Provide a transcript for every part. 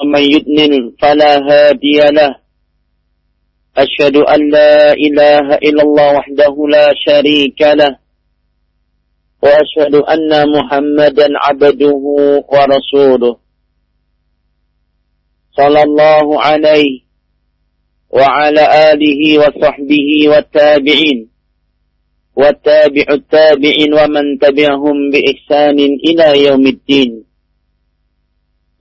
ومن يضلل فلا هادي له. أشهد أن لا إله إلا الله وحده لا شريك له. وأشهد أن محمدا عبده ورسوله. صلى الله عليه وعلى آله وصحبه والتابعين والتابع التابعين ومن تبعهم بإحسان إلى يوم الدين.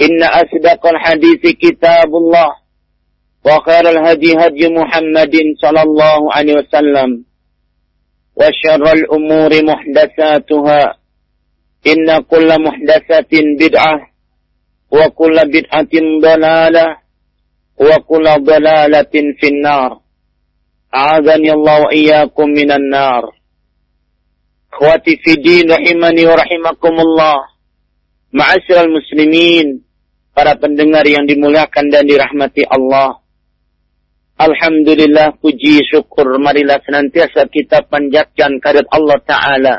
إن أصدق الحديث كتاب الله وخير الهدي هدي محمد صلى الله عليه وسلم وشر الأمور محدثاتها إن كل محدثة بدعة وكل بدعة ضلالة وكل ضلالة في النار أعاذني الله وإياكم من النار أخواتي في الدين رحمني ورحمكم الله معاشر المسلمين para pendengar yang dimuliakan dan dirahmati Allah. Alhamdulillah puji syukur marilah senantiasa kita panjatkan kehadirat Allah Ta'ala.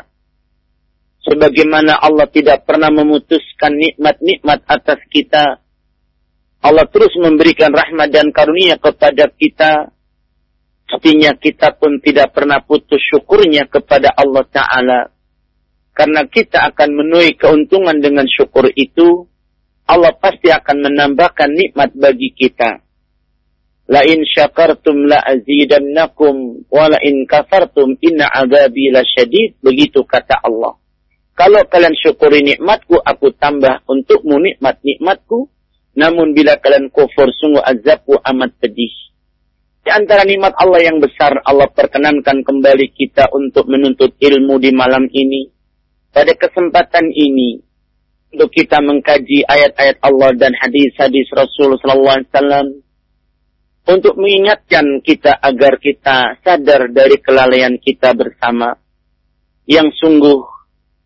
Sebagaimana Allah tidak pernah memutuskan nikmat-nikmat atas kita. Allah terus memberikan rahmat dan karunia kepada kita. Pastinya kita pun tidak pernah putus syukurnya kepada Allah Ta'ala. Karena kita akan menuai keuntungan dengan syukur itu Allah pasti akan menambahkan nikmat bagi kita. La in syakartum la azidannakum wa la in kafartum inna azabi lasyadid. Begitu kata Allah. Kalau kalian syukuri nikmatku, aku tambah untukmu nikmat-nikmatku. Namun bila kalian kufur, sungguh azabku amat pedih. Di antara nikmat Allah yang besar, Allah perkenankan kembali kita untuk menuntut ilmu di malam ini. Pada kesempatan ini, untuk kita mengkaji ayat-ayat Allah dan hadis-hadis Rasul sallallahu alaihi wasallam untuk mengingatkan kita agar kita sadar dari kelalaian kita bersama yang sungguh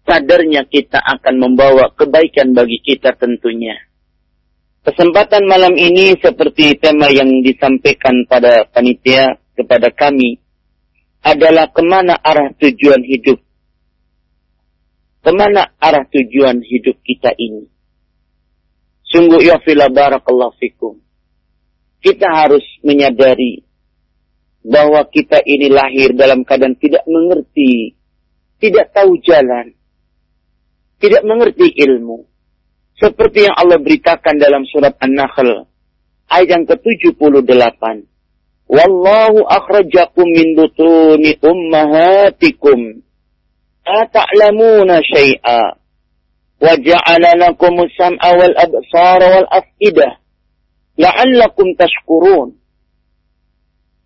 sadarnya kita akan membawa kebaikan bagi kita tentunya. Kesempatan malam ini seperti tema yang disampaikan pada panitia kepada kami adalah ke mana arah tujuan hidup ke mana arah tujuan hidup kita ini. Sungguh ya fila barakallahu fikum. Kita harus menyadari bahwa kita ini lahir dalam keadaan tidak mengerti, tidak tahu jalan, tidak mengerti ilmu. Seperti yang Allah beritakan dalam surat An-Nahl ayat yang ke-78. Wallahu akhrajakum min butuni ummahatikum لا تعلمون شيئا وجعل لكم السمع والأبصار والأفئدة لعلكم تشكرون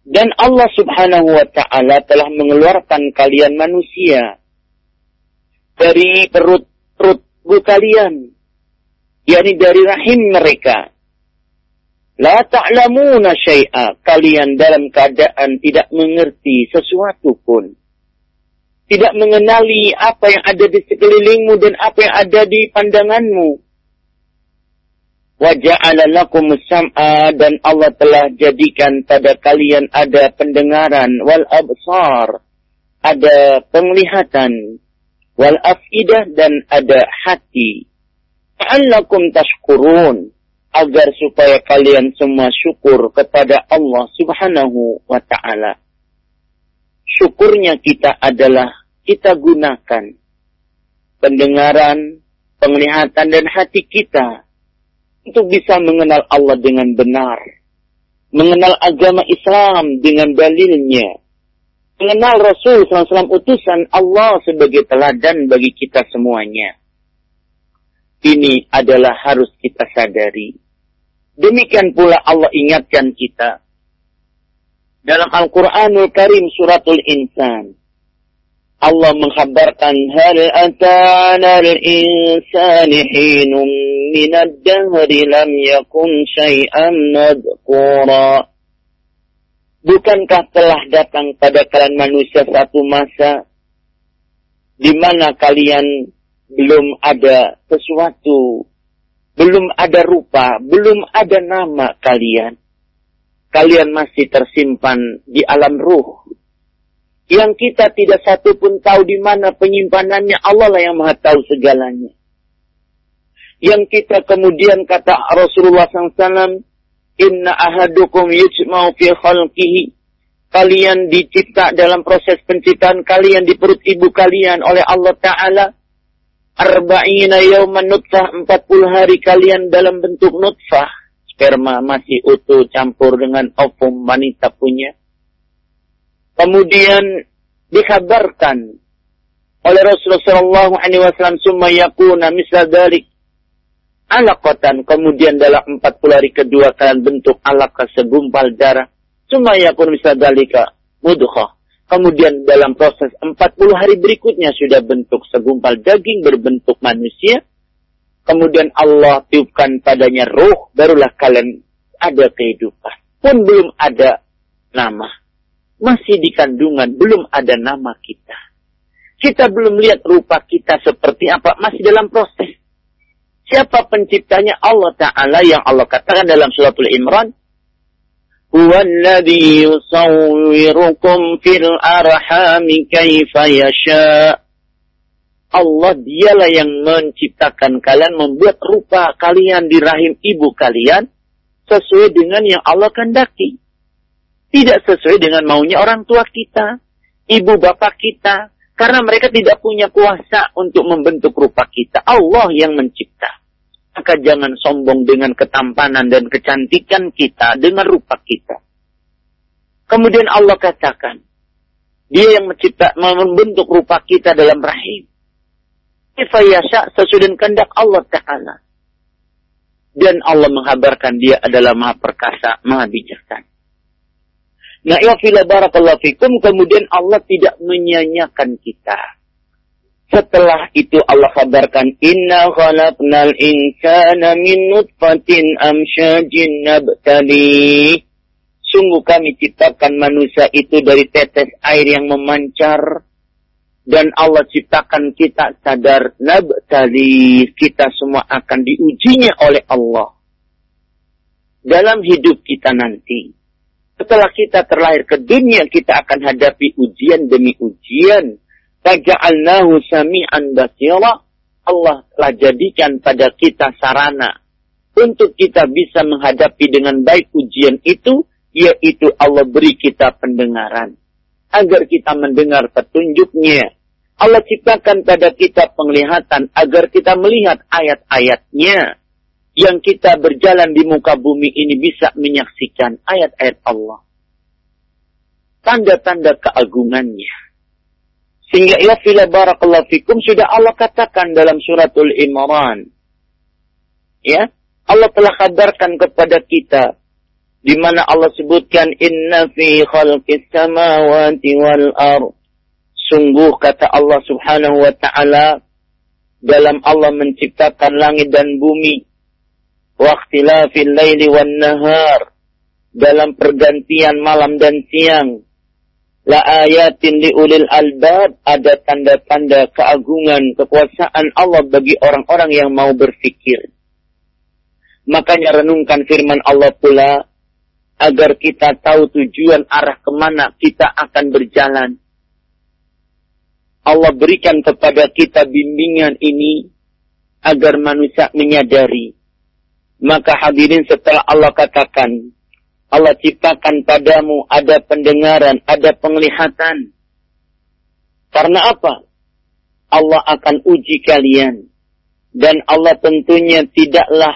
Dan Allah subhanahu wa ta'ala telah mengeluarkan kalian manusia dari perut-perut kalian. yakni dari rahim mereka. La ta'lamuna syai'a. Kalian dalam keadaan tidak mengerti sesuatu pun tidak mengenali apa yang ada di sekelilingmu dan apa yang ada di pandanganmu. Waja'ala sam'a dan Allah telah jadikan pada kalian ada pendengaran wal absar, ada penglihatan wal afidah dan ada hati. Ta'allakum tashkurun agar supaya kalian semua syukur kepada Allah Subhanahu wa taala. Syukurnya kita adalah kita gunakan pendengaran, penglihatan dan hati kita untuk bisa mengenal Allah dengan benar, mengenal agama Islam dengan dalilnya, mengenal Rasul SAW utusan Allah sebagai teladan bagi kita semuanya. Ini adalah harus kita sadari. Demikian pula Allah ingatkan kita. Dalam Al-Quranul Karim suratul Insan. Allah mengkhabarkan hal atana al-insani hinum min ad-dahri lam yakun syai'an nadhkura. Bukankah telah datang pada kalian manusia satu masa di mana kalian belum ada sesuatu, belum ada rupa, belum ada nama kalian. Kalian masih tersimpan di alam ruh yang kita tidak satu pun tahu di mana penyimpanannya Allah lah yang maha tahu segalanya. Yang kita kemudian kata Rasulullah SAW, Inna ahadukum yujma'u fi khalqihi. Kalian dicipta dalam proses penciptaan kalian di perut ibu kalian oleh Allah Ta'ala. Arba'ina yawman nutfah, 40 hari kalian dalam bentuk nutfah. Sperma masih utuh campur dengan ovum wanita punya Kemudian dikabarkan oleh Rasulullah SAW summa yakuna misal dalik alaqatan. Kemudian dalam 40 hari kedua kalian bentuk alaqah segumpal darah. Summa yakun misal dalika mudghah. Kemudian dalam proses 40 hari berikutnya sudah bentuk segumpal daging berbentuk manusia. Kemudian Allah tiupkan padanya ruh barulah kalian ada kehidupan. Pun belum ada nama masih di kandungan, belum ada nama kita. Kita belum lihat rupa kita seperti apa, masih dalam proses. Siapa penciptanya? Allah Ta'ala yang Allah katakan dalam suratul Imran. Allah dialah yang menciptakan kalian, membuat rupa kalian di rahim ibu kalian sesuai dengan yang Allah kehendaki tidak sesuai dengan maunya orang tua kita, ibu bapak kita, karena mereka tidak punya kuasa untuk membentuk rupa kita. Allah yang mencipta. Maka jangan sombong dengan ketampanan dan kecantikan kita dengan rupa kita. Kemudian Allah katakan, dia yang mencipta, membentuk rupa kita dalam rahim. Ifayasha sesuai dengan kehendak Allah Ta'ala. Dan Allah menghabarkan dia adalah maha perkasa, maha bijaksana. Nah, barakallahu fikum, kemudian Allah tidak menyanyikan kita. Setelah itu Allah kabarkan, Inna khalaqnal insana min nutfatin amsyajin nabtali. Sungguh kami ciptakan manusia itu dari tetes air yang memancar. Dan Allah ciptakan kita sadar nabtali. Kita semua akan diujinya oleh Allah. Dalam hidup kita nanti setelah kita terlahir ke dunia, kita akan hadapi ujian demi ujian. Faja'alnahu sami'an basira. Allah telah jadikan pada kita sarana untuk kita bisa menghadapi dengan baik ujian itu, yaitu Allah beri kita pendengaran. Agar kita mendengar petunjuknya. Allah ciptakan pada kita penglihatan agar kita melihat ayat-ayatnya yang kita berjalan di muka bumi ini bisa menyaksikan ayat-ayat Allah. Tanda-tanda keagungannya. Sehingga ya fila barakallahu fikum sudah Allah katakan dalam suratul Imran. Ya, Allah telah kabarkan kepada kita di mana Allah sebutkan inna fi khalqis samawati wal ard. Sungguh kata Allah Subhanahu wa taala dalam Allah menciptakan langit dan bumi waqtilafil laili wan nahar dalam pergantian malam dan siang la ayatin li ulil albab ada tanda-tanda keagungan kekuasaan Allah bagi orang-orang yang mau berfikir Makanya renungkan firman Allah pula agar kita tahu tujuan arah ke mana kita akan berjalan. Allah berikan kepada kita bimbingan ini agar manusia menyadari. Maka hadirin setelah Allah katakan, Allah ciptakan padamu ada pendengaran, ada penglihatan. Karena apa? Allah akan uji kalian. Dan Allah tentunya tidaklah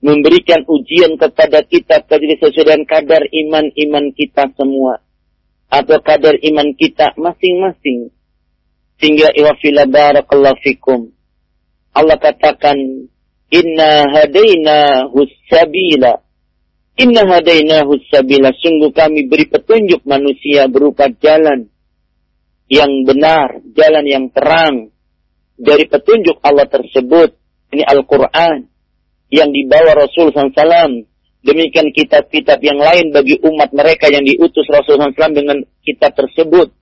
memberikan ujian kepada kita kecuali sesuai dengan kadar iman-iman kita semua. Atau kadar iman kita masing-masing. Sehingga iwafila barakallahu fikum. Allah katakan, Inna hadaina hussabila. Inna hadaina hussabila. Sungguh kami beri petunjuk manusia berupa jalan yang benar, jalan yang terang. Dari petunjuk Allah tersebut, ini Al-Quran, yang dibawa Rasul SAW. Demikian kitab-kitab yang lain bagi umat mereka yang diutus Rasul SAW dengan kitab tersebut.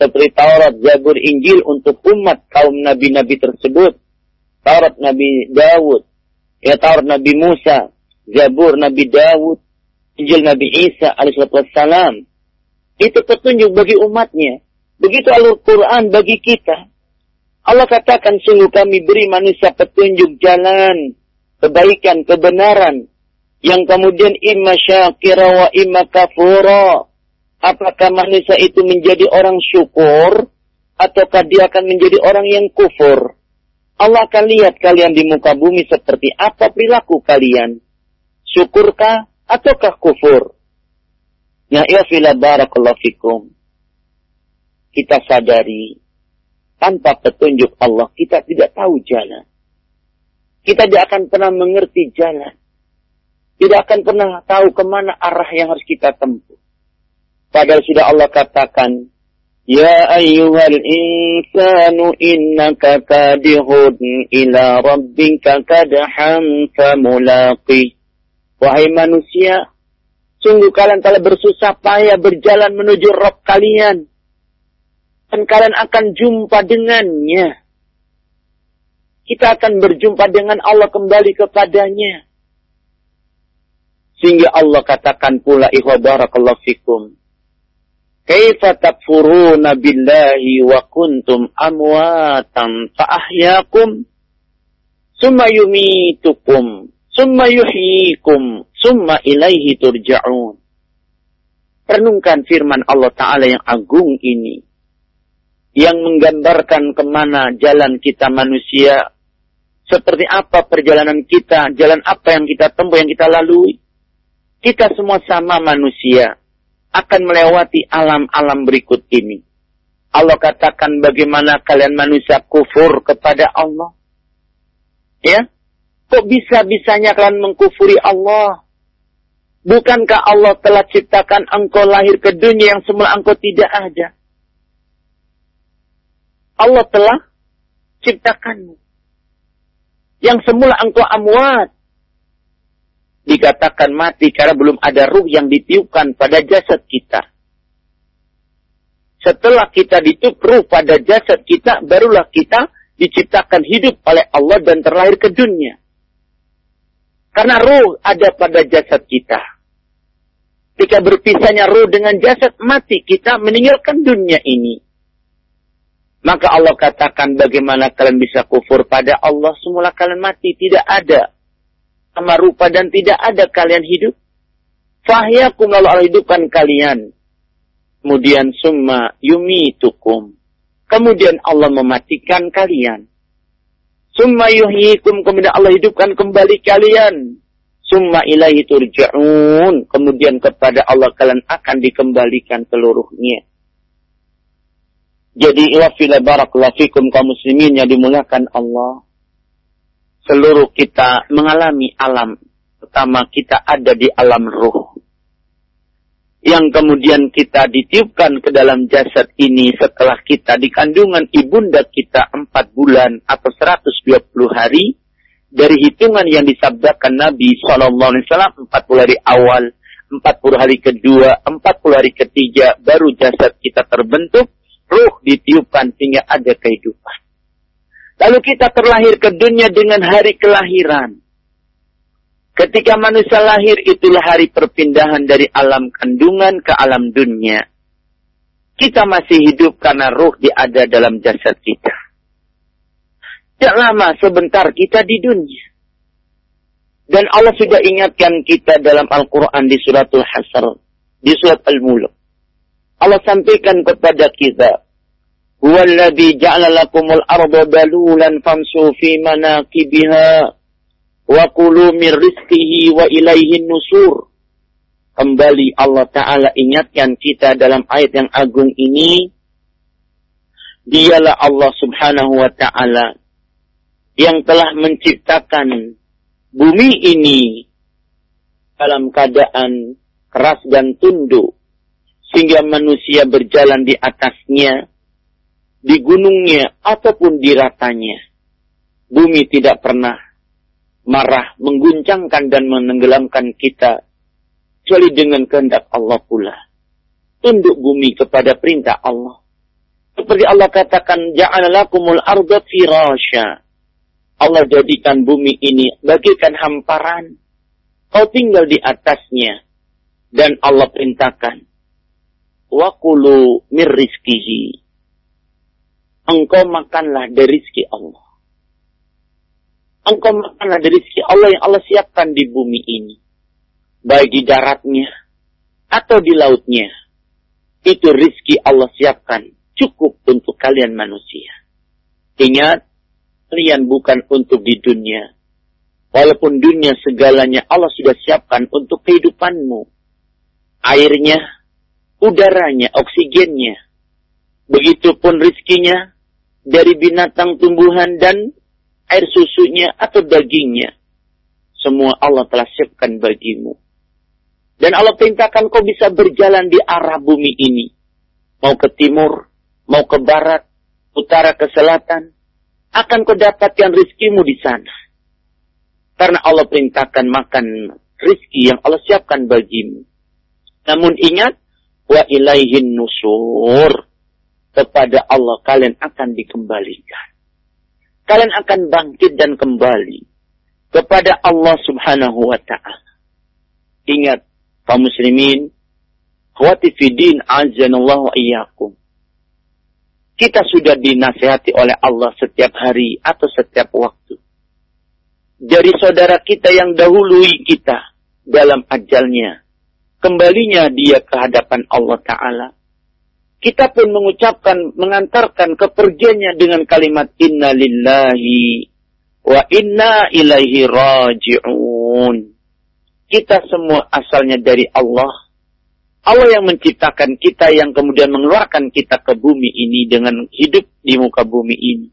Seperti Taurat, Zabur, Injil untuk umat kaum nabi-nabi tersebut. Taurat Nabi Dawud, ya Taurat Nabi Musa, Zabur Nabi Dawud, Injil Nabi Isa alaihissalam. Itu petunjuk bagi umatnya. Begitu Al-Quran bagi kita. Allah katakan sungguh kami beri manusia petunjuk jalan, kebaikan, kebenaran. Yang kemudian imma syakira wa imma kafura. Apakah manusia itu menjadi orang syukur ataukah dia akan menjadi orang yang kufur? Allah akan lihat kalian di muka bumi seperti apa perilaku kalian. Syukurkah ataukah kufur? Ya fila barakallahu fikum kita sadari tanpa petunjuk Allah kita tidak tahu jalan. Kita tidak akan pernah mengerti jalan. Tidak akan pernah tahu ke mana arah yang harus kita tempuh. Padahal sudah Allah katakan, Ya ayyuhal insanu innaka kadihun ila rabbika kadhan famulaqi. Wahai manusia, sungguh kalian telah bersusah payah berjalan menuju Rabb kalian dan kalian akan jumpa dengannya. Kita akan berjumpa dengan Allah kembali kepadanya. Sehingga Allah katakan pula ihwa barakallahu fikum. Kaifa takfuruna billahi wa kuntum amwatan fa ahyakum summa yumitukum summa yuhyikum summa ilaihi turja'un. Renungkan firman Allah Ta'ala yang agung ini yang menggambarkan ke mana jalan kita manusia, seperti apa perjalanan kita, jalan apa yang kita tempuh, yang kita lalui. Kita semua sama manusia, akan melewati alam-alam berikut ini. Allah katakan bagaimana kalian manusia kufur kepada Allah. Ya, kok bisa-bisanya kalian mengkufuri Allah? Bukankah Allah telah ciptakan engkau lahir ke dunia yang semula engkau tidak ada? Allah telah ciptakanmu. Yang semula engkau amwat. Dikatakan mati karena belum ada ruh yang ditiupkan pada jasad kita. Setelah kita ditiup ruh pada jasad kita, barulah kita diciptakan hidup oleh Allah dan terlahir ke dunia. Karena ruh ada pada jasad kita. Ketika berpisahnya ruh dengan jasad, mati kita meninggalkan dunia ini. Maka Allah katakan bagaimana kalian bisa kufur pada Allah semula kalian mati. Tidak ada sama rupa dan tidak ada kalian hidup. Fahyakum lalu Allah hidupkan kalian. Kemudian summa yumitukum. Kemudian Allah mematikan kalian. Summa yuhyikum. Kemudian Allah hidupkan kembali kalian. Summa ilahi turja'un. Kemudian kepada Allah kalian akan dikembalikan seluruhnya. Jadi wafila barakallahu fikum kaum muslimin yang dimuliakan Allah. Seluruh kita mengalami alam. Pertama kita ada di alam ruh. Yang kemudian kita ditiupkan ke dalam jasad ini setelah kita di kandungan ibunda kita 4 bulan atau 120 hari. Dari hitungan yang disabdakan Nabi SAW 40 hari awal, 40 hari kedua, 40 hari ketiga, baru jasad kita terbentuk ruh ditiupkan sehingga ada kehidupan. Lalu kita terlahir ke dunia dengan hari kelahiran. Ketika manusia lahir itulah hari perpindahan dari alam kandungan ke alam dunia. Kita masih hidup karena ruh ada dalam jasad kita. Tidak lama sebentar kita di dunia. Dan Allah sudah ingatkan kita dalam Al-Quran di suratul Hasr. Di surat Al-Mulk. Allah sampaikan kepada kita. Huwallazi ja'ala lakumul arda dalulan famsu fi manakibiha wa kulu min rizqihi wa ilaihin nusur. Kembali Allah Ta'ala ingatkan kita dalam ayat yang agung ini. Dialah Allah Subhanahu wa Ta'ala yang telah menciptakan bumi ini dalam keadaan keras dan tunduk sehingga manusia berjalan di atasnya di gunungnya ataupun di ratanya bumi tidak pernah marah mengguncangkan dan menenggelamkan kita kecuali dengan kehendak Allah pula. Tunduk bumi kepada perintah Allah. Seperti Allah katakan, Ja'alakumul arda firasya. Allah jadikan bumi ini bagikan hamparan. Kau tinggal di atasnya. Dan Allah perintahkan, Wakulu mirrizkihi. Engkau makanlah dari rizki Allah. Engkau makanlah dari rizki Allah yang Allah siapkan di bumi ini baik di daratnya atau di lautnya. Itu rizki Allah siapkan cukup untuk kalian manusia. Ingat, kalian bukan untuk di dunia. Walaupun dunia segalanya Allah sudah siapkan untuk kehidupanmu. Airnya, udaranya, oksigennya. Begitupun rizkinya dari binatang tumbuhan dan air susunya atau dagingnya. Semua Allah telah siapkan bagimu. Dan Allah perintahkan kau bisa berjalan di arah bumi ini. Mau ke timur, mau ke barat, utara ke selatan. Akan kau dapatkan rizkimu di sana. Karena Allah perintahkan makan rizki yang Allah siapkan bagimu. Namun ingat, wa ilaihin nusur. Kepada Allah kalian akan dikembalikan. Kalian akan bangkit dan kembali kepada Allah subhanahu wa ta'ala. Ingat, kaum muslimin, khawati fidin azanallahu iyyakum. Kita sudah dinasihati oleh Allah setiap hari atau setiap waktu. Dari saudara kita yang dahului kita dalam ajalnya. Kembalinya dia ke hadapan Allah Ta'ala. Kita pun mengucapkan, mengantarkan kepergiannya dengan kalimat Inna lillahi wa inna ilaihi raji'un. Kita semua asalnya dari Allah. Allah yang menciptakan kita yang kemudian mengeluarkan kita ke bumi ini dengan hidup di muka bumi ini.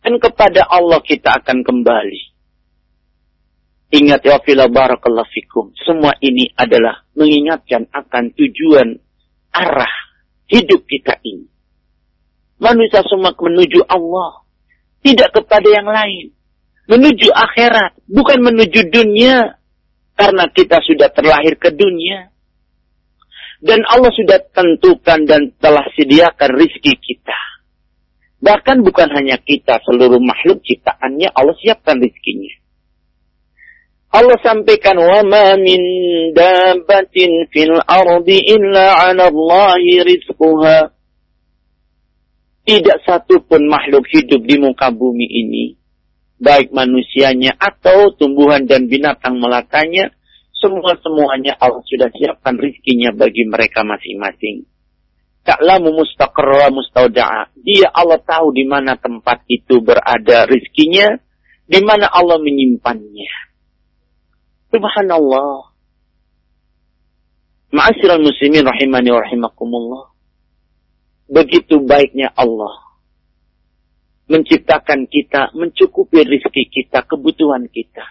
Dan kepada Allah kita akan kembali. Ingat ya fila barakallahu fikum. Semua ini adalah mengingatkan akan tujuan arah hidup kita ini. Manusia semua menuju Allah. Tidak kepada yang lain. Menuju akhirat. Bukan menuju dunia. Karena kita sudah terlahir ke dunia. Dan Allah sudah tentukan dan telah sediakan rizki kita. Bahkan bukan hanya kita, seluruh makhluk ciptaannya Allah siapkan rizkinya. Allah sampaikan wa ma min dabbatin fil ardi illa 'ala Allahi rizquha. Tidak satu pun makhluk hidup di muka bumi ini baik manusianya atau tumbuhan dan binatang melakanya, semua-semuanya Allah sudah siapkan rizkinya bagi mereka masing-masing. Ta'lamu mustaqarra mustauda'a. Dia Allah tahu di mana tempat itu berada rizkinya, di mana Allah menyimpannya. Subhanallah. Ma'asyiral muslimin rahimani wa rahimakumullah. Begitu baiknya Allah menciptakan kita, mencukupi rizki kita, kebutuhan kita.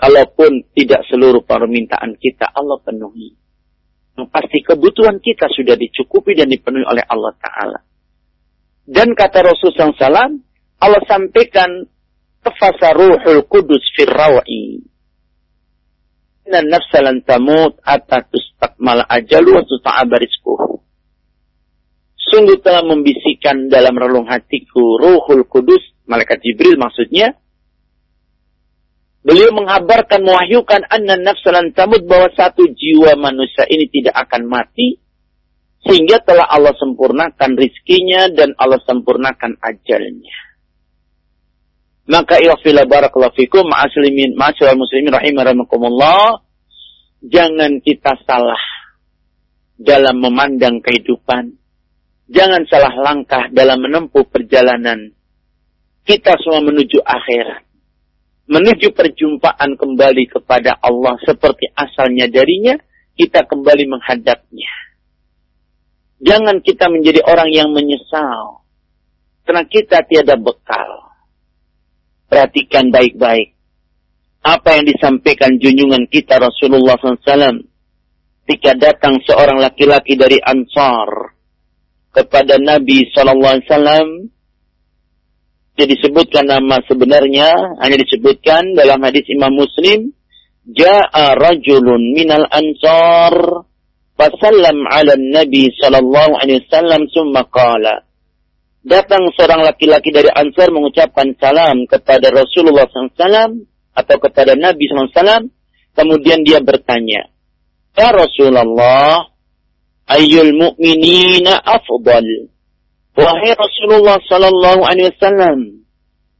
Kalaupun tidak seluruh permintaan kita Allah penuhi. Pasti kebutuhan kita sudah dicukupi dan dipenuhi oleh Allah Ta'ala. Dan kata Rasul SAW, Allah sampaikan, Tafasa ruhul kudus firrawa'i. Inna nafsa lan tamut atatus takmal ajalu wa tuta'abariskuhu sungguh telah membisikkan dalam relung hatiku ruhul kudus, malaikat Jibril maksudnya, Beliau mengabarkan, mewahyukan anna nafsalan tamut bahwa satu jiwa manusia ini tidak akan mati sehingga telah Allah sempurnakan rizkinya dan Allah sempurnakan ajalnya. Maka iwafila barakallahu fikum ma'aslimin ma'asyiral muslimin rahimakumullah jangan kita salah dalam memandang kehidupan. Jangan salah langkah dalam menempuh perjalanan. Kita semua menuju akhirat menuju perjumpaan kembali kepada Allah seperti asalnya darinya, kita kembali menghadapnya. Jangan kita menjadi orang yang menyesal. Karena kita tiada bekal. Perhatikan baik-baik. Apa yang disampaikan junjungan kita Rasulullah SAW. Ketika datang seorang laki-laki dari Ansar. Kepada Nabi SAW tidak disebutkan nama sebenarnya, hanya disebutkan dalam hadis Imam Muslim, Ja'a rajulun minal ansar fasallam ala nabi sallallahu alaihi wasallam summa qala. Datang seorang laki-laki dari Ansar mengucapkan salam kepada Rasulullah SAW atau kepada Nabi SAW. Kemudian dia bertanya, Ya Rasulullah, ayyul mu'minina afdal? Wahai Rasulullah sallallahu alaihi wasallam,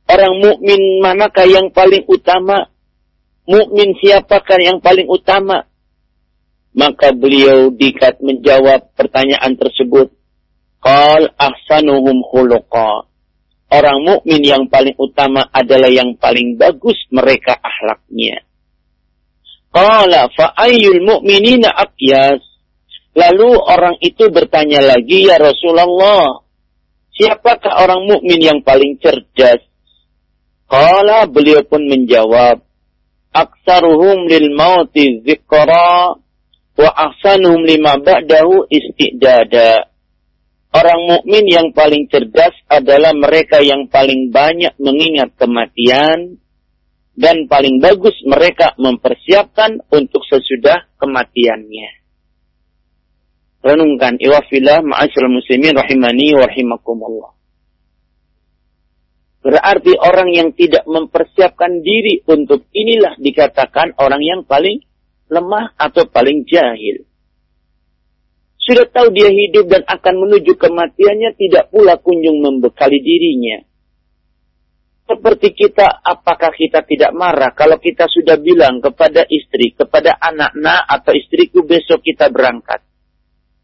orang mukmin manakah yang paling utama? Mukmin siapakah yang paling utama? Maka beliau dikat menjawab pertanyaan tersebut. Qal ahsanuhum khuluqa. Orang mukmin yang paling utama adalah yang paling bagus mereka akhlaknya. Qala fa ayyul mu'minina aqyas. Lalu orang itu bertanya lagi, ya Rasulullah, Siapakah orang mukmin yang paling cerdas? Kala beliau pun menjawab, Aksaruhum lil mauti zikra wa ahsanuhum lima ba'dahu istidada. Orang mukmin yang paling cerdas adalah mereka yang paling banyak mengingat kematian dan paling bagus mereka mempersiapkan untuk sesudah kematiannya renungkan iwafillah ma'asyil muslimin rahimani wa rahimakumullah. Berarti orang yang tidak mempersiapkan diri untuk inilah dikatakan orang yang paling lemah atau paling jahil. Sudah tahu dia hidup dan akan menuju kematiannya tidak pula kunjung membekali dirinya. Seperti kita, apakah kita tidak marah kalau kita sudah bilang kepada istri, kepada anak nak atau istriku besok kita berangkat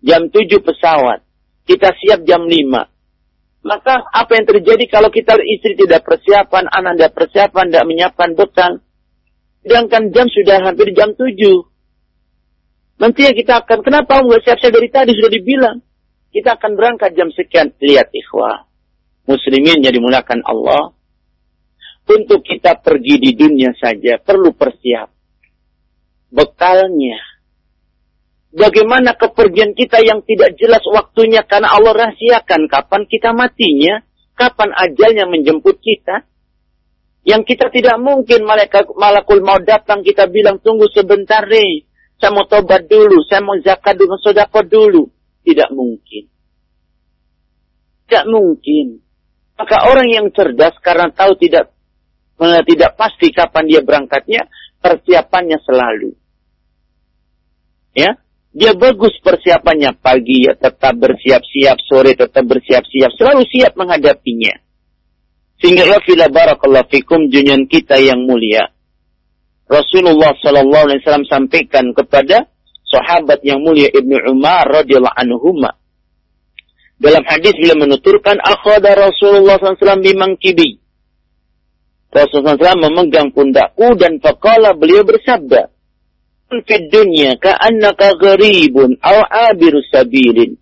jam 7 pesawat. Kita siap jam 5. Maka apa yang terjadi kalau kita istri tidak persiapan, anak tidak persiapan, tidak menyiapkan bekal. Sedangkan jam sudah hampir jam 7. Nanti ya kita akan, kenapa nggak siap-siap dari tadi sudah dibilang. Kita akan berangkat jam sekian. Lihat ikhwah. Muslimin yang dimulakan Allah. Untuk kita pergi di dunia saja perlu persiap. Bekalnya Bagaimana kepergian kita yang tidak jelas waktunya karena Allah rahasiakan kapan kita matinya, kapan ajalnya menjemput kita. Yang kita tidak mungkin malaikat malakul mau datang kita bilang tunggu sebentar deh. Saya mau tobat dulu, saya mau zakat dulu, sodako dulu. Tidak mungkin. Tidak mungkin. Maka orang yang cerdas karena tahu tidak tidak pasti kapan dia berangkatnya, persiapannya selalu. Ya, dia bagus persiapannya. Pagi ya tetap bersiap-siap, sore tetap bersiap-siap. Selalu siap menghadapinya. Sehingga ya fila barakallahu fikum junyan kita yang mulia. Rasulullah sallallahu alaihi wasallam sampaikan kepada sahabat yang mulia Ibnu Umar radhiyallahu anhuma. Dalam hadis beliau menuturkan akhada Rasulullah SAW bimangkibi. Rasulullah SAW memegang pundakku dan faqala beliau bersabda, fid dunya ka'annaka gharibun aw abiru sabilin.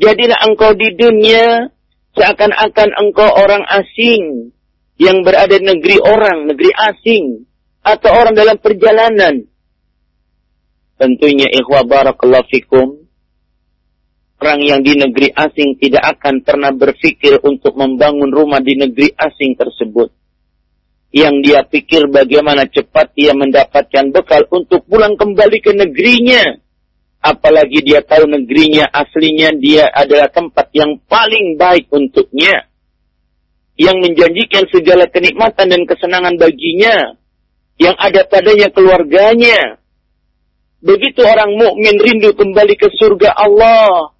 Jadilah engkau di dunia seakan-akan engkau orang asing yang berada di negeri orang, negeri asing atau orang dalam perjalanan. Tentunya ikhwah barakallahu fikum orang yang di negeri asing tidak akan pernah berpikir untuk membangun rumah di negeri asing tersebut yang dia pikir bagaimana cepat dia mendapatkan bekal untuk pulang kembali ke negerinya. Apalagi dia tahu negerinya aslinya dia adalah tempat yang paling baik untuknya. Yang menjanjikan segala kenikmatan dan kesenangan baginya. Yang ada padanya keluarganya. Begitu orang mukmin rindu kembali ke surga Allah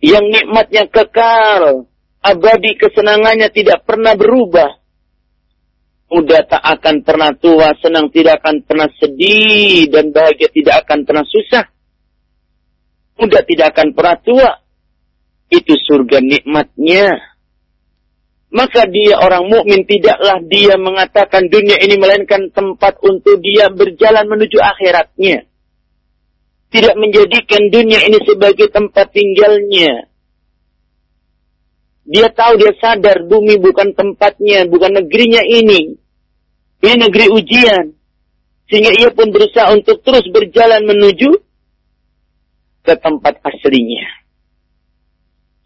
yang nikmatnya kekal, abadi kesenangannya tidak pernah berubah. Muda tak akan pernah tua, senang tidak akan pernah sedih, dan bahagia tidak akan pernah susah. Muda tidak akan pernah tua. Itu surga nikmatnya maka dia orang mukmin tidaklah dia mengatakan dunia ini melainkan tempat untuk dia berjalan menuju akhiratnya. Tidak menjadikan dunia ini sebagai tempat tinggalnya. Dia tahu, dia sadar bumi bukan tempatnya, bukan negerinya ini. Ini negeri ujian. Sehingga ia pun berusaha untuk terus berjalan menuju ke tempat aslinya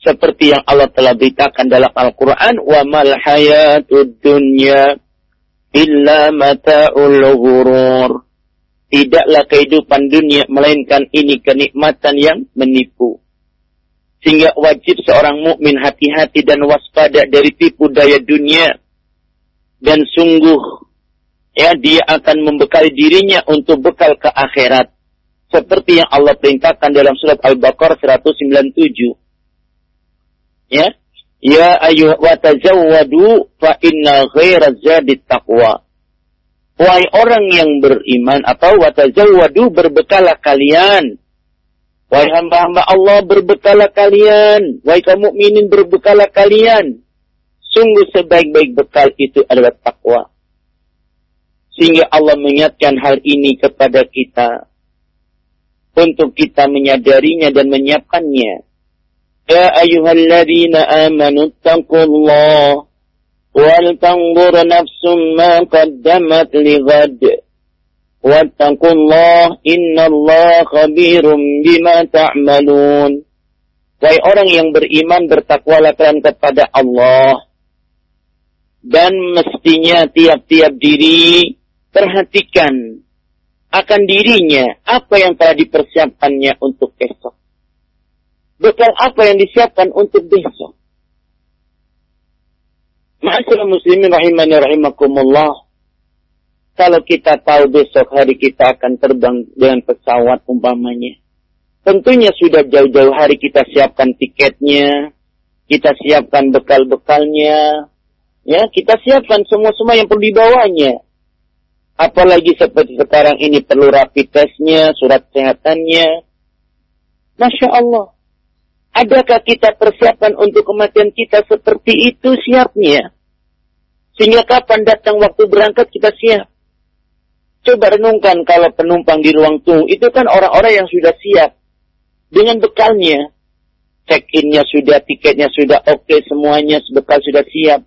seperti yang Allah telah beritakan dalam Al-Quran wa mal hayatud dunya illa mata'ul ghurur. Tidaklah kehidupan dunia melainkan ini kenikmatan yang menipu. Sehingga wajib seorang mukmin hati-hati dan waspada dari tipu daya dunia. Dan sungguh ya dia akan membekali dirinya untuk bekal ke akhirat. Seperti yang Allah perintahkan dalam surat Al-Baqarah 197 ya. Ya ayu wa tazawwadu fa inna ghaira zadit taqwa. Wahai orang yang beriman atau wa tazawwadu berbekalah kalian. Wahai hamba-hamba Allah berbekalah kalian. Wahai kaum mukminin berbekalah kalian. Sungguh sebaik-baik bekal itu adalah takwa sehingga Allah mengingatkan hal ini kepada kita. Untuk kita menyadarinya dan menyiapkannya يا أيها الذين آمنوا اتقوا الله ولتنظر نفس ما قدمت لغد واتقوا الله إن الله خبير بما تعملون Wahai orang yang beriman bertakwalah kalian kepada Allah dan mestinya tiap-tiap diri perhatikan akan dirinya apa yang telah dipersiapkannya untuk esok bekal apa yang disiapkan untuk besok. Ma'asyiral muslimin rahimani rahimakumullah. Kalau kita tahu besok hari kita akan terbang dengan pesawat umpamanya. Tentunya sudah jauh-jauh hari kita siapkan tiketnya, kita siapkan bekal-bekalnya, ya kita siapkan semua-semua yang perlu dibawanya. Apalagi seperti sekarang ini perlu rapid testnya, surat kesehatannya. Masya Allah. Adakah kita persiapan untuk kematian kita seperti itu siapnya? Sehingga kapan datang waktu berangkat kita siap. Coba renungkan kalau penumpang di ruang tunggu itu kan orang-orang yang sudah siap. Dengan bekalnya. Check-innya sudah, tiketnya sudah oke, okay, semuanya bekal sudah siap.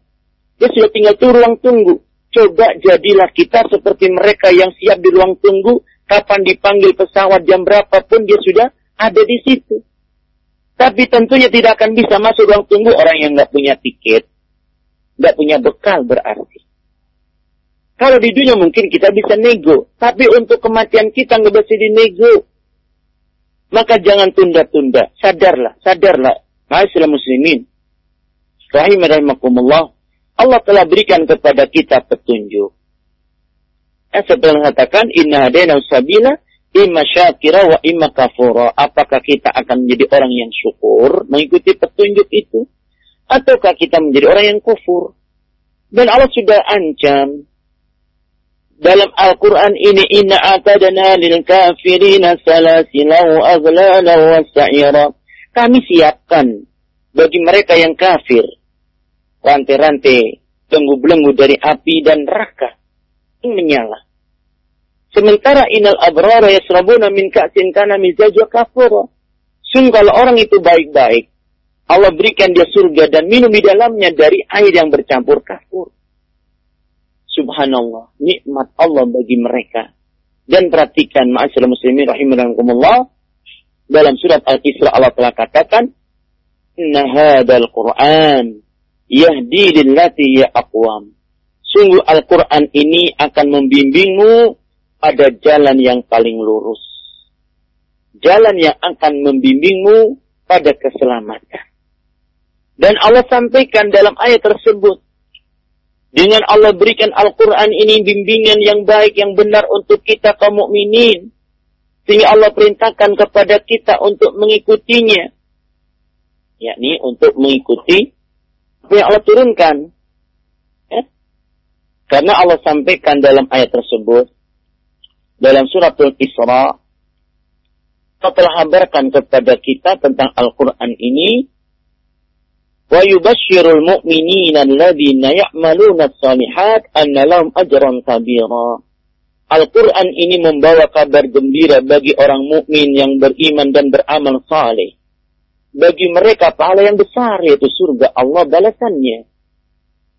Dia sudah tinggal tuh ruang tunggu. Coba jadilah kita seperti mereka yang siap di ruang tunggu. Kapan dipanggil pesawat, jam berapapun dia sudah ada di situ. Tapi tentunya tidak akan bisa masuk ruang tunggu orang yang nggak punya tiket, nggak punya bekal berarti. Kalau di dunia mungkin kita bisa nego, tapi untuk kematian kita nggak bisa dinego. Maka jangan tunda-tunda, sadarlah, sadarlah. Ma'asyiral muslimin. Rahim rahimakumullah. Allah telah berikan kepada kita petunjuk. Eh, setelah mengatakan, Inna hadena sabila Ima syakira wa ima kafura. Apakah kita akan menjadi orang yang syukur, mengikuti petunjuk itu? Ataukah kita menjadi orang yang kufur? Dan Allah sudah ancam. Dalam Al-Quran ini, Inna atadana lil kafirina salasilau aghlala wa sa'ira. Kami siapkan bagi mereka yang kafir. Rantai-rantai, belenggu-belenggu dari api dan neraka. Ini menyala Sementara inal abrara yasrabuna min ka'sin kana mizajwa kafura. Sungguh kalau orang itu baik-baik, Allah berikan dia surga dan minum di dalamnya dari air yang bercampur kafur. Subhanallah, nikmat Allah bagi mereka. Dan perhatikan ma'asyiral muslimin rahimakumullah dalam surat Al-Isra Allah telah katakan, "Inna hadzal Qur'an yahdi lillati ya aqwam." Sungguh Al-Qur'an ini akan membimbingmu pada jalan yang paling lurus. Jalan yang akan membimbingmu pada keselamatan. Dan Allah sampaikan dalam ayat tersebut, Dengan Allah berikan Al-Quran ini bimbingan yang baik, yang benar untuk kita kaum mukminin. Sehingga Allah perintahkan kepada kita untuk mengikutinya. Yakni untuk mengikuti apa yang Allah turunkan. Ya? Karena Allah sampaikan dalam ayat tersebut. Dalam suratul Isra. Telah habarkan kepada kita tentang Al-Quran ini wa yubashshirul mu'minina alladhina ya'maluna as-salihat anna lahum ajran kabira. Al-Quran ini membawa kabar gembira bagi orang mukmin yang beriman dan beramal saleh. Bagi mereka pahala yang besar yaitu surga Allah balasannya.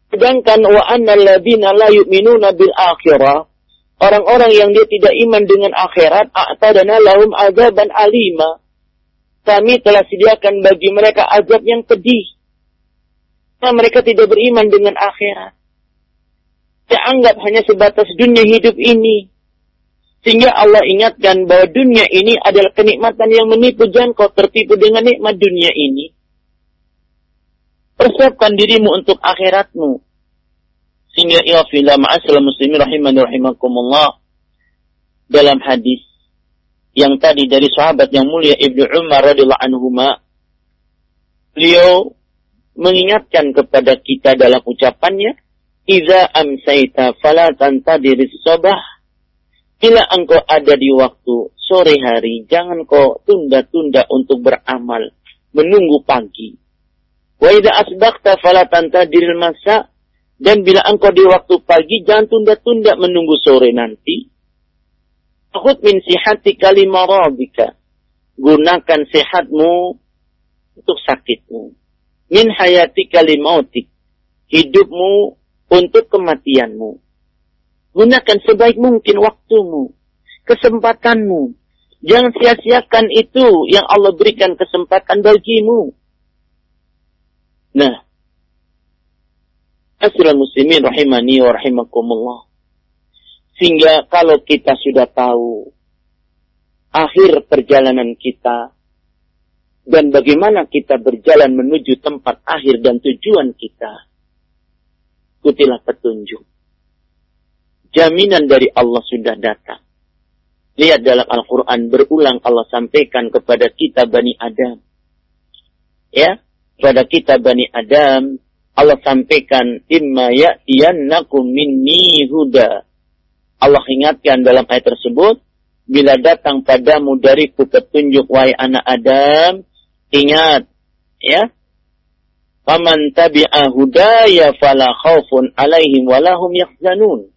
Sedangkan wa anna alladhina la yu'minuna bil akhirah orang-orang yang dia tidak iman dengan akhirat a'tadana lahum azaban alima. Kami telah sediakan bagi mereka azab yang pedih. Karena mereka tidak beriman dengan akhirat. Saya anggap hanya sebatas dunia hidup ini. Sehingga Allah ingatkan bahwa dunia ini adalah kenikmatan yang menipu. Jangan kau tertipu dengan nikmat dunia ini. Persiapkan dirimu untuk akhiratmu. Sehingga ya fila ma'asal muslimin rahimani rahimakumullah. Dalam hadis yang tadi dari sahabat yang mulia Ibnu Umar radhiyallahu anhuma beliau mengingatkan kepada kita dalam ucapannya, Iza amsaita fala tantadiris sobah. Bila engkau ada di waktu sore hari, jangan kau tunda-tunda untuk beramal, menunggu pagi. Wa idza asbaqta fala tantadiril masa. Dan bila engkau di waktu pagi, jangan tunda-tunda menunggu sore nanti. Takut min sihati kalimarabika. Gunakan sehatmu untuk sakitmu min hayati kalimautik. Hidupmu untuk kematianmu. Gunakan sebaik mungkin waktumu, kesempatanmu. Jangan sia-siakan itu yang Allah berikan kesempatan bagimu. Nah, Asrul muslimin rahimani wa rahimakumullah. Sehingga kalau kita sudah tahu akhir perjalanan kita, dan bagaimana kita berjalan menuju tempat akhir dan tujuan kita. Kutilah petunjuk. Jaminan dari Allah sudah datang. Lihat dalam Al-Quran berulang Allah sampaikan kepada kita Bani Adam. Ya, kepada kita Bani Adam, Allah sampaikan, Imma ya'tiyannakum minni huda. Allah ingatkan dalam ayat tersebut, bila datang padamu dariku petunjuk wahai anak Adam, Ingat, ya. Faman tabi'a hudaya fala khaufun alaihim walahum yahzanun.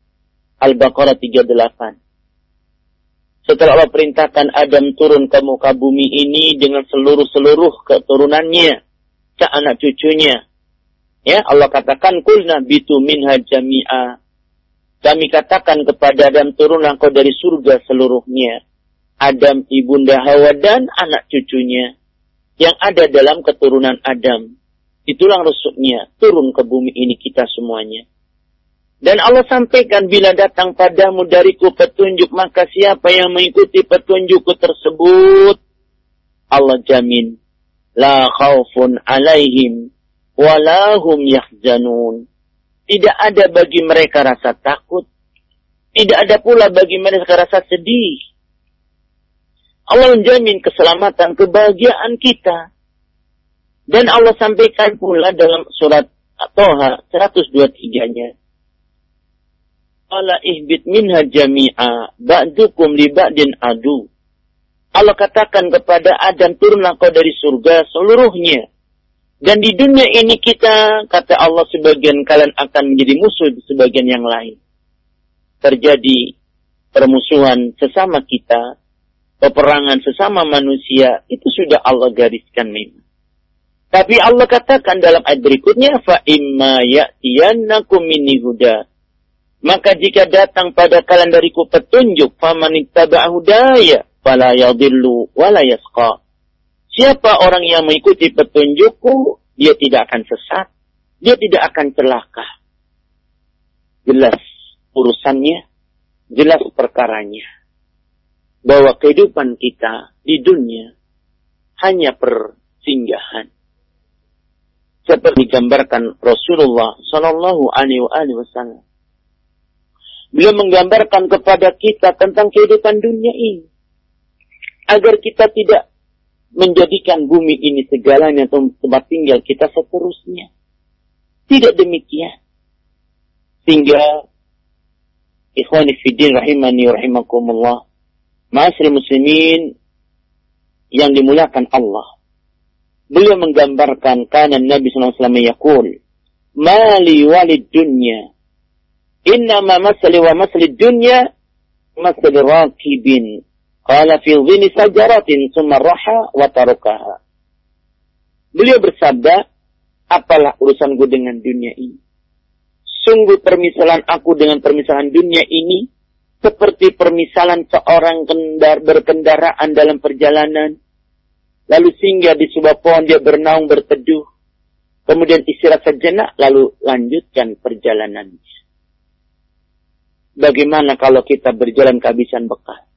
Al-Baqarah 38. Setelah Allah perintahkan Adam turun ke muka bumi ini dengan seluruh-seluruh keturunannya, ke anak cucunya. Ya, Allah katakan kulna bitu minha jami'a. Kami katakan kepada Adam turunlah kau dari surga seluruhnya. Adam ibunda Hawa dan anak cucunya yang ada dalam keturunan Adam. Itulah rusuknya turun ke bumi ini kita semuanya. Dan Allah sampaikan bila datang padamu dariku petunjuk maka siapa yang mengikuti petunjukku tersebut Allah jamin la khaufun alaihim walahum yahzanun. Tidak ada bagi mereka rasa takut. Tidak ada pula bagi mereka rasa sedih Allah menjamin keselamatan, kebahagiaan kita. Dan Allah sampaikan pula dalam surat Toha 123-nya. Allah ihbit minha jami'a ba'dukum li ba'din adu. Allah katakan kepada Adam turunlah kau dari surga seluruhnya. Dan di dunia ini kita, kata Allah, sebagian kalian akan menjadi musuh di sebagian yang lain. Terjadi permusuhan sesama kita, peperangan sesama manusia itu sudah Allah gariskan memang. Tapi Allah katakan dalam ayat berikutnya imma ya'tiyannakum minni huda. Maka jika datang pada kalian dariku petunjuk ittaba'a hudaya fala yadhillu wala yasqa. Siapa orang yang mengikuti petunjukku, dia tidak akan sesat, dia tidak akan celaka. Jelas urusannya, jelas perkaranya bahwa kehidupan kita di dunia hanya persinggahan. seperti digambarkan Rasulullah Shallallahu Alaihi Wasallam. Beliau menggambarkan kepada kita tentang kehidupan dunia ini. Agar kita tidak menjadikan bumi ini segalanya tempat tinggal kita seterusnya. Tidak demikian. Sehingga ikhwani fiddin rahimani rahimakumullah. Masri muslimin yang dimuliakan Allah. Beliau menggambarkan karena Nabi SAW yakul. Mali walid dunya Innama masali wa masali dunya masali rakibin. Qala fi dhini sajaratin summa wa tarukaha. Beliau bersabda, apalah urusanku dengan dunia ini. Sungguh permisalan aku dengan permisalan dunia ini seperti permisalan seorang kendar berkendaraan dalam perjalanan. Lalu singgah di sebuah pohon dia bernaung berteduh. Kemudian istirahat sejenak lalu lanjutkan perjalanannya. Bagaimana kalau kita berjalan kehabisan bekal?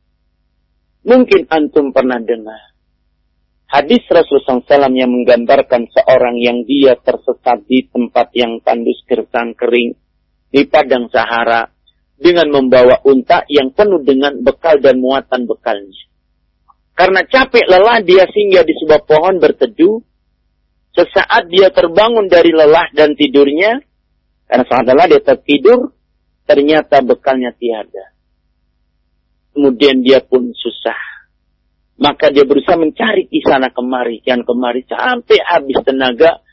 Mungkin antum pernah dengar. Hadis Rasulullah SAW yang menggambarkan seorang yang dia tersesat di tempat yang tandus gersang kering. Di padang Sahara. Dengan membawa unta yang penuh dengan bekal dan muatan bekalnya. Karena capek lelah dia singgah di sebuah pohon berteduh. Sesaat dia terbangun dari lelah dan tidurnya. Karena saat lelah dia tertidur ternyata bekalnya tiada. Kemudian dia pun susah. Maka dia berusaha mencari di sana kemari, kian kemari, sampai habis tenaga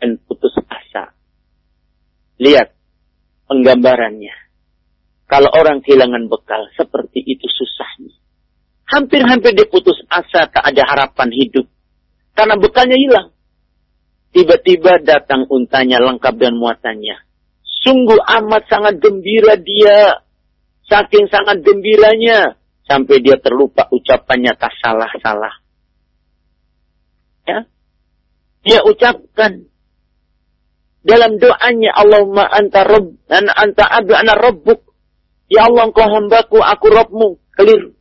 dan putus asa. Lihat penggambarannya. Kalau orang kehilangan bekal, seperti itu susahnya. Hampir-hampir dia putus asa, tak ada harapan hidup. Karena bekalnya hilang. Tiba-tiba datang untanya lengkap dan muatannya. Sungguh amat sangat gembira dia. Saking sangat gembiranya. Sampai dia terlupa ucapannya tak salah-salah. Ya. Dia ucapkan. Dalam doanya Allahumma anta rabb, anta abdu ana rabbuk. Ya Allah engkau hambaku, aku Rabbmu. Keliru.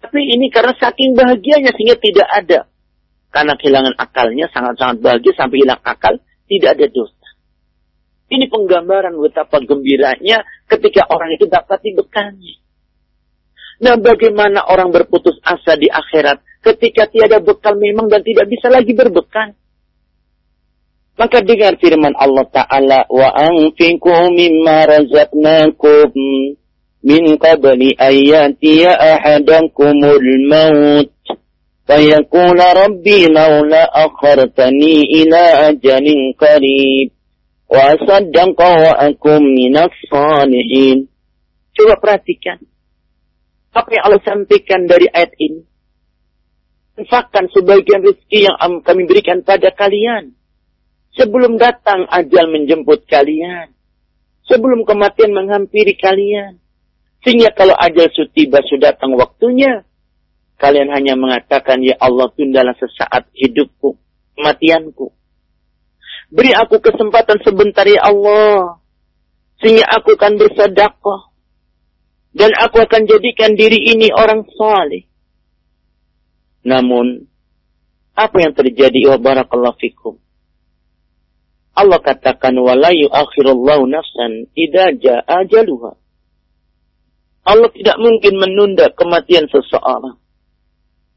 Tapi ini karena saking bahagianya sehingga tidak ada. Karena kehilangan akalnya sangat-sangat bahagia sampai hilang akal, tidak ada dosa. Ini penggambaran betapa gembiranya ketika orang itu dapat bekalnya. Nah bagaimana orang berputus asa di akhirat ketika tiada bekal memang dan tidak bisa lagi berbekal. Maka dengar firman Allah Ta'ala wa anfiku mimma razaqnakum min qabli ayati ahadakumul maut fayaqula rabbi laula akhartani ila ajalin qarib وَأَصَدَّقَ وَأَكُمْ مِنَ الصَّالِحِينَ Coba perhatikan. Apa yang Allah sampaikan dari ayat ini. Infakkan sebagian rezeki yang kami berikan pada kalian. Sebelum datang ajal menjemput kalian. Sebelum kematian menghampiri kalian. Sehingga kalau ajal tiba sudah datang waktunya. Kalian hanya mengatakan, Ya Allah tundalah sesaat hidupku, kematianku. Beri aku kesempatan sebentar ya Allah. Sehingga aku akan bersedekah dan aku akan jadikan diri ini orang saleh. Namun apa yang terjadi wa barakallahu fikum? Allah katakan walayu akhirullahu nafsan idza. Allah tidak mungkin menunda kematian seseorang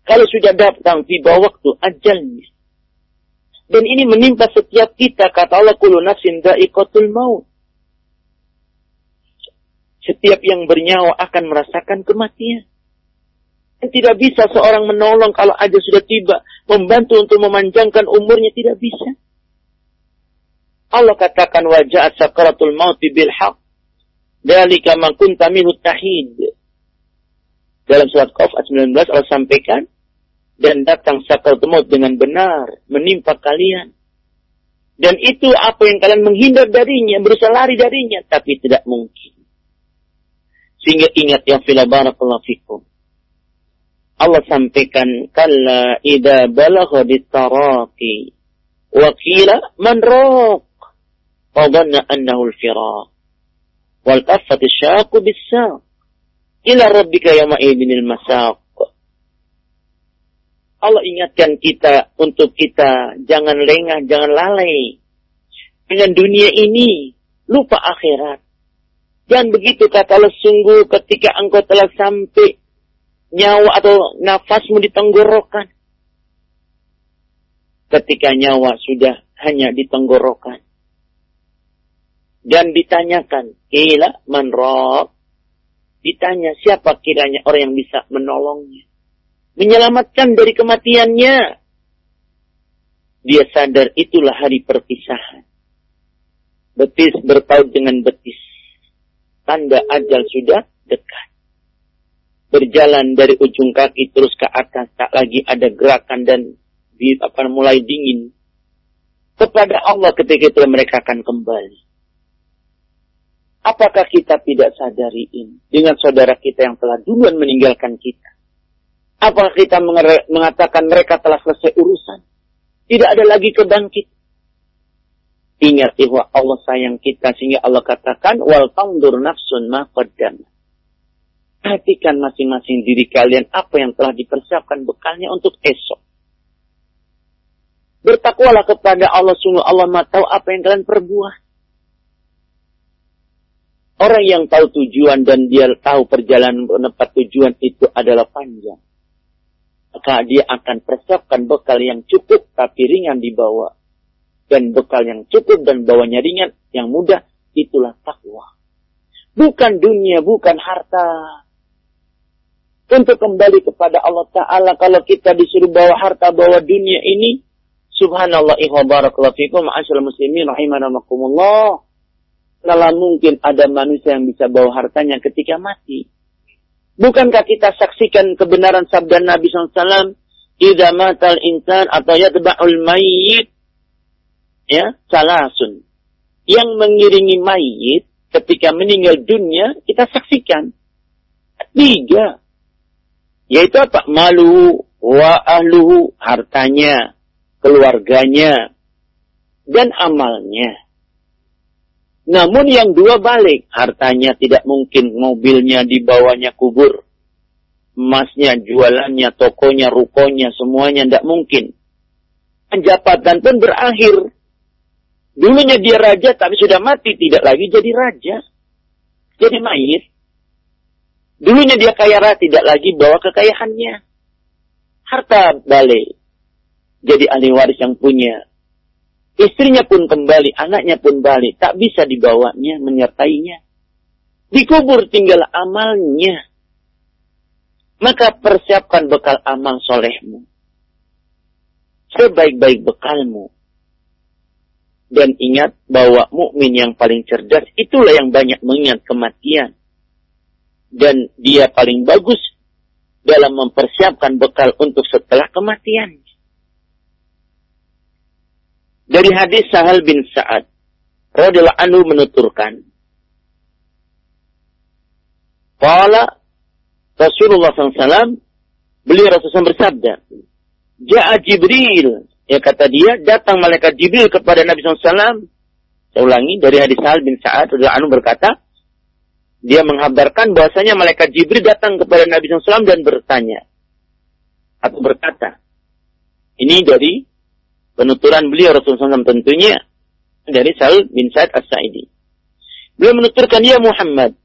kalau sudah datang tiba waktu ajalnya. Dan ini menimpa setiap kita. Kata Allah, kulu nafsin da'ikotul maut. Setiap yang bernyawa akan merasakan kematian. Dan tidak bisa seorang menolong kalau aja sudah tiba. Membantu untuk memanjangkan umurnya tidak bisa. Allah katakan wajah sakaratul maut bil haq. Dalika ma kunta tahid. Dalam surat Qaf 19 Allah sampaikan dan datang sakal maut dengan benar menimpa kalian. Dan itu apa yang kalian menghindar darinya, berusaha lari darinya, tapi tidak mungkin. Sehingga ingat ya fila barakallahu fikum. Allah sampaikan, Kalla ida balagha ditaraki, wa qila man raq, fadhanna annahu al-firaq. Wal syaqu bis-saq. Ila rabbika yawma idinil masaq. Allah ingatkan kita untuk kita jangan lengah, jangan lalai dengan dunia ini, lupa akhirat. Dan begitu kata Allah sungguh ketika engkau telah sampai nyawa atau nafasmu di tenggorokan. Ketika nyawa sudah hanya di tenggorokan. Dan ditanyakan, Kila manrob. Ditanya siapa kiranya orang yang bisa menolongnya. Menyelamatkan dari kematiannya. Dia sadar itulah hari perpisahan. Betis bertaut dengan betis tanda ajal sudah dekat. Berjalan dari ujung kaki terus ke atas, tak lagi ada gerakan dan apa, mulai dingin. Kepada Allah ketika itu mereka akan kembali. Apakah kita tidak sadari ini dengan saudara kita yang telah duluan meninggalkan kita? Apakah kita mengatakan mereka telah selesai urusan? Tidak ada lagi kebangkit. Ingat bahwa Allah sayang kita sehingga Allah katakan wal tandur nafsun ma qaddam. Perhatikan masing-masing diri kalian apa yang telah dipersiapkan bekalnya untuk esok. Bertakwalah kepada Allah sungguh Allah ma tahu apa yang kalian perbuat. Orang yang tahu tujuan dan dia tahu perjalanan menempat tujuan itu adalah panjang. Maka dia akan persiapkan bekal yang cukup tapi ringan dibawa dan bekal yang cukup dan bawanya ringan, yang mudah, itulah takwa. Bukan dunia, bukan harta. Untuk kembali kepada Allah Ta'ala, kalau kita disuruh bawa harta, bawa dunia ini, subhanallah ihwa barakallahu fikum, ma'asyal muslimin, rahimanakumullah. Lala mungkin ada manusia yang bisa bawa hartanya ketika mati. Bukankah kita saksikan kebenaran sabda Nabi SAW, Ida matal insan atau yatba'ul mayyit? Ya salasun. Yang mengiringi mayit ketika meninggal dunia kita saksikan. Tiga. Yaitu apa? Malu wa ahluhu hartanya keluarganya dan amalnya namun yang dua balik hartanya tidak mungkin mobilnya dibawanya kubur emasnya jualannya tokonya rukonya semuanya tidak mungkin penjabatan pun berakhir Dulunya dia raja tapi sudah mati, tidak lagi jadi raja. Jadi mayit. Dulunya dia kaya raya, tidak lagi bawa kekayaannya. Harta balik. Jadi ahli waris yang punya. Istrinya pun kembali, anaknya pun balik. Tak bisa dibawanya, menyertainya. Dikubur tinggal amalnya. Maka persiapkan bekal amal solehmu. Sebaik-baik bekalmu dan ingat bahwa mukmin yang paling cerdas itulah yang banyak mengingat kematian. Dan dia paling bagus dalam mempersiapkan bekal untuk setelah kematian. Dari hadis Sahal bin Sa'ad radhiyallahu anhu menuturkan Qala Rasulullah SAW beliau Rasulullah bersabda Ja'a Jibril Ya kata dia, datang malaikat Jibril kepada Nabi SAW. Saya ulangi, dari hadis Sa'ad bin Sa'ad, Anu berkata, dia menghabarkan bahwasanya malaikat Jibril datang kepada Nabi SAW dan bertanya. Atau berkata. Ini dari penuturan beliau Rasulullah SAW tentunya. Dari Sa'ad bin Sa'ad As-Sa'idi. Beliau menuturkan, Ya Muhammad.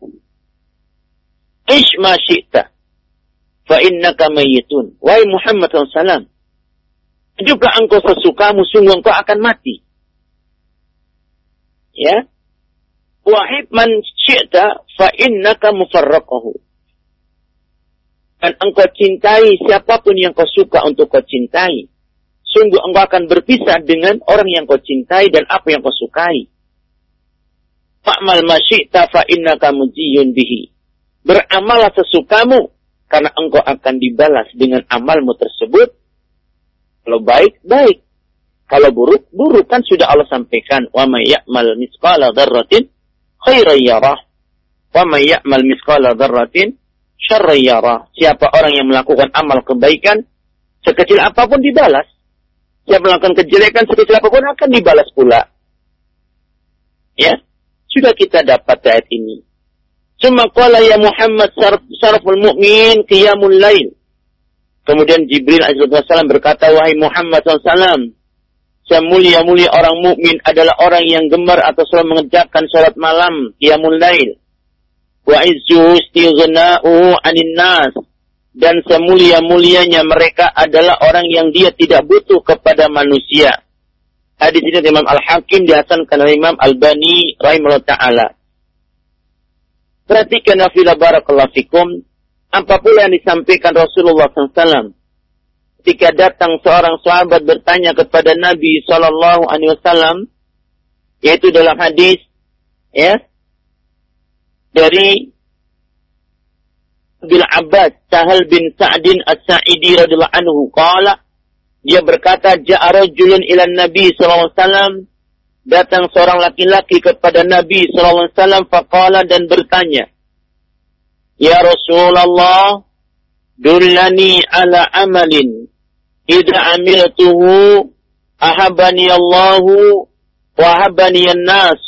Ish ma syi'ta. Fa innaka mayyitun. Wahai Muhammad SAW juga engkau sesukamu, sungguh engkau akan mati. Ya. Wahid man syi'ta fa innaka mufarraqahu. Dan engkau cintai siapa pun yang kau suka untuk kau cintai. Sungguh engkau akan berpisah dengan orang yang kau cintai dan apa yang kau sukai. Fa'mal masyi'ta fa innaka mujiyun bihi. Beramallah sesukamu karena engkau akan dibalas dengan amalmu tersebut kalau baik, baik. Kalau buruk, buruk kan sudah Allah sampaikan. Wa may ya'mal misqala dzarratin khairan yarah. Wa may ya'mal misqala dzarratin syarran yarah. Siapa orang yang melakukan amal kebaikan sekecil apa pun dibalas. Siapa melakukan kejelekan sekecil apa pun akan dibalas pula. Ya, sudah kita dapat ayat ini. Cuma qala ya Muhammad sarful mu'min qiyamul lail. Kemudian Jibril alaihissalam berkata, Wahai Muhammad SAW, semulia-mulia orang mukmin adalah orang yang gemar atau selalu mengerjakan sholat malam, qiyamul lail. Wa izzu istighna'uhu anin nas. Dan semulia-mulianya mereka adalah orang yang dia tidak butuh kepada manusia. Hadis ini Imam Al-Hakim dihasankan oleh Imam Al-Bani rahimahullah ta'ala. Perhatikan nafilah barakallahu fikum. Apa pula yang disampaikan Rasulullah SAW ketika datang seorang sahabat bertanya kepada Nabi Shallallahu Alaihi Wasallam, yaitu dalam hadis, ya, dari Bil Abbas Sahal bin Sa'din As-Sa'idi radhiyallahu anhu qala dia berkata ja'a rajulun ila Nabi sallallahu alaihi wasallam. Datang seorang laki-laki kepada Nabi sallallahu alaihi wasallam faqala dan bertanya Ya Rasulullah dullani ala amalin. Idza amiltuhu ahabani Allahu wa ahabani nas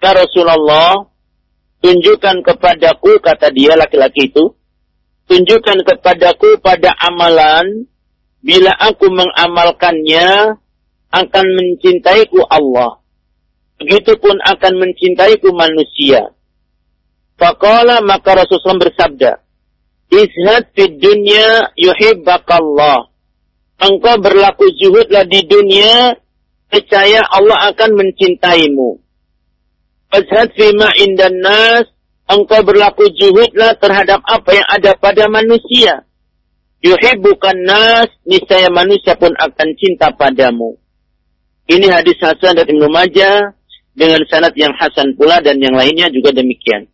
Ya Rasulullah tunjukkan kepadaku kata dia laki-laki itu tunjukkan kepadaku pada amalan bila aku mengamalkannya akan mencintaiku Allah begitupun akan mencintaiku manusia Faqala maka Rasulullah bersabda Izhad fid dunya yuhibbakallah. Engkau berlaku zuhudlah di dunia, percaya Allah akan mencintaimu. Izhad fima indan nas, engkau berlaku zuhudlah terhadap apa yang ada pada manusia. Yuhibbukan nas, niscaya manusia pun akan cinta padamu. Ini hadis Hasan dari Ibnu Majah dengan sanad yang hasan pula dan yang lainnya juga demikian.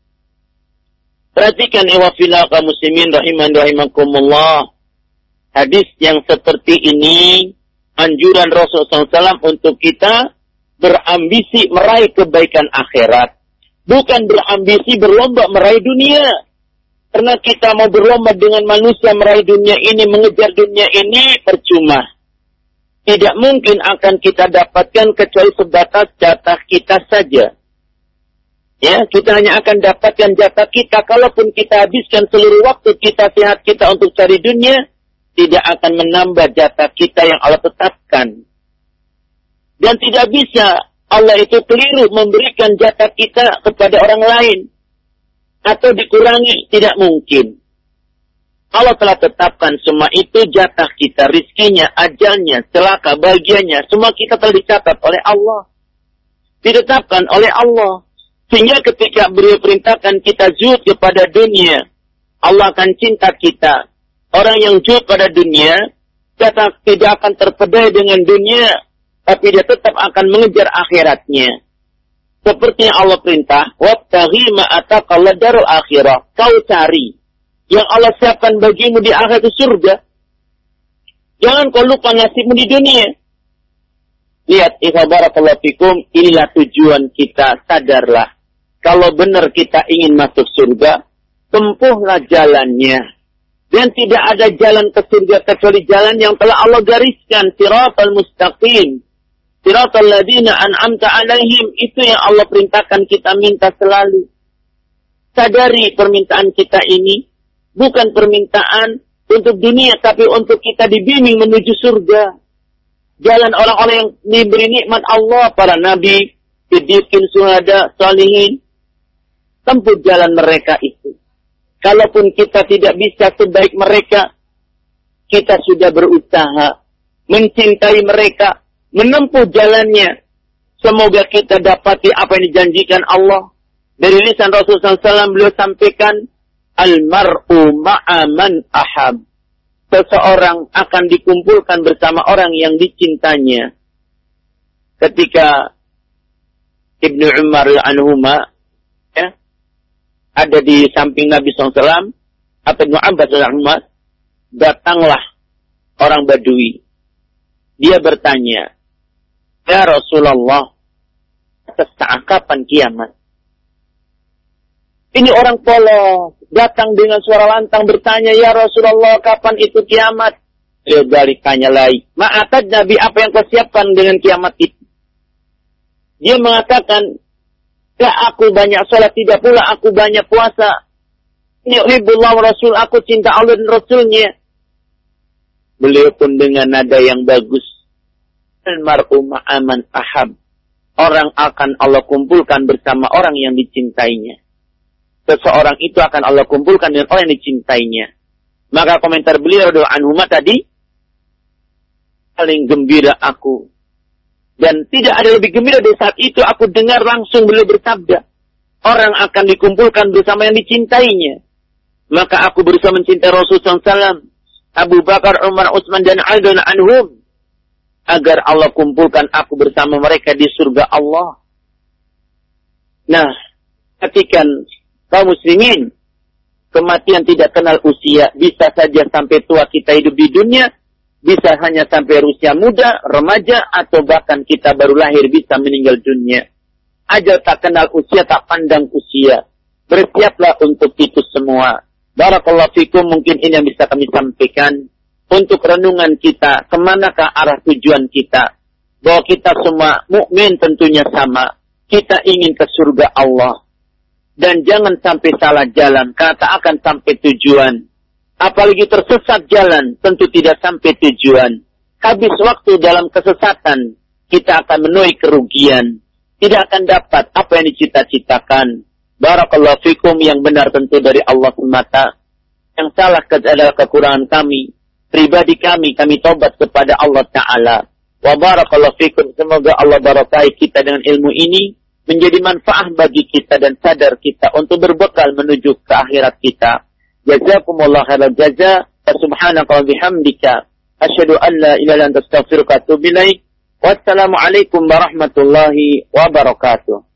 Perhatikan iwafillah kaum muslimin rahiman rahimakumullah. Hadis yang seperti ini anjuran Rasulullah SAW untuk kita berambisi meraih kebaikan akhirat. Bukan berambisi berlomba meraih dunia. Karena kita mau berlomba dengan manusia meraih dunia ini, mengejar dunia ini, percuma. Tidak mungkin akan kita dapatkan kecuali sebatas jatah kita saja. Ya, kita hanya akan dapatkan jatah kita. Kalaupun kita habiskan seluruh waktu kita, sehat kita untuk cari dunia, tidak akan menambah jatah kita yang Allah tetapkan. Dan tidak bisa Allah itu keliru memberikan jatah kita kepada orang lain. Atau dikurangi, tidak mungkin. Allah telah tetapkan semua itu jatah kita, rizkinya, ajalnya, celaka, bagiannya. Semua kita telah dicatat oleh Allah. Ditetapkan oleh Allah. Sehingga ketika beliau perintahkan kita zuhud kepada dunia, Allah akan cinta kita. Orang yang zuhud pada dunia, tidak akan terpedaya dengan dunia, tapi dia tetap akan mengejar akhiratnya. Seperti yang Allah perintah, wabtahi ma'ata kalau darul akhirah." Kau cari yang Allah siapkan bagimu di akhirat itu surga. Jangan kau lupa nasibmu di dunia. Lihat, ikhbarakallahu fikum, inilah tujuan kita, sadarlah. Kalau benar kita ingin masuk surga, tempuhlah jalannya. Dan tidak ada jalan ke surga kecuali jalan yang telah Allah gariskan, siratal mustaqim Siratal ladina an'amta alaihim. Itu yang Allah perintahkan kita minta selalu. Sadari permintaan kita ini. Bukan permintaan untuk dunia, tapi untuk kita dibimbing menuju surga. Jalan orang-orang yang diberi nikmat Allah, para nabi, siddiqin, suhada, salihin, tempuh jalan mereka itu. Kalaupun kita tidak bisa sebaik mereka, kita sudah berusaha mencintai mereka, menempuh jalannya. Semoga kita dapati apa yang dijanjikan Allah. Dari lisan Rasulullah SAW beliau sampaikan, Almar'u ma'aman ahab. Seseorang akan dikumpulkan bersama orang yang dicintanya. Ketika Ibnu Umar anhuma ada di samping Nabi SAW atau Ibnu Abbas datanglah orang Badui. Dia bertanya, Ya Rasulullah, saat kapan kiamat? Ini orang polos, datang dengan suara lantang bertanya, Ya Rasulullah, kapan itu kiamat? Ya balik tanya lagi. Ma'atad Nabi, apa yang kau siapkan dengan kiamat itu? Dia mengatakan, tidak aku banyak sholat, tidak pula aku banyak puasa. Ini Yuhibbullah Rasul, aku cinta Allah dan Rasulnya. Beliau pun dengan nada yang bagus. Almar'u ma'aman ahab. Orang akan Allah kumpulkan bersama orang yang dicintainya. Seseorang itu akan Allah kumpulkan dengan orang yang dicintainya. Maka komentar beliau doa anhumah tadi, paling gembira aku. Dan tidak ada lebih gembira dari saat itu aku dengar langsung beliau bersabda. Orang akan dikumpulkan bersama yang dicintainya. Maka aku berusaha mencintai Rasulullah SAW Abu Bakar, Umar, Utsman dan Ali dan anhum agar Allah kumpulkan aku bersama mereka di surga Allah. Nah, ketika kaum muslimin kematian tidak kenal usia, bisa saja sampai tua kita hidup di dunia, bisa hanya sampai usia muda, remaja, atau bahkan kita baru lahir bisa meninggal dunia. Ajal tak kenal usia, tak pandang usia. Bersiaplah untuk itu semua. Barakallahu fikum mungkin ini yang bisa kami sampaikan untuk renungan kita ke manakah arah tujuan kita? Bahwa kita semua mukmin tentunya sama. Kita ingin ke surga Allah. Dan jangan sampai salah jalan tak akan sampai tujuan. Apalagi tersesat jalan tentu tidak sampai tujuan. Habis waktu dalam kesesatan kita akan menuai kerugian. Tidak akan dapat apa yang dicita-citakan. Barakallahu fikum yang benar tentu dari Allah semata. Yang salah adalah kekurangan kami. Pribadi kami, kami tobat kepada Allah Ta'ala. Wa barakallahu fikum. Semoga Allah barakai kita dengan ilmu ini. Menjadi manfaat bagi kita dan sadar kita untuk berbekal menuju ke akhirat kita. Jazakumullah khairan jaza. Subhanaka wa bihamdika. Asyadu an la ilaha illa anta. Wassalamualaikum warahmatullahi wabarakatuh.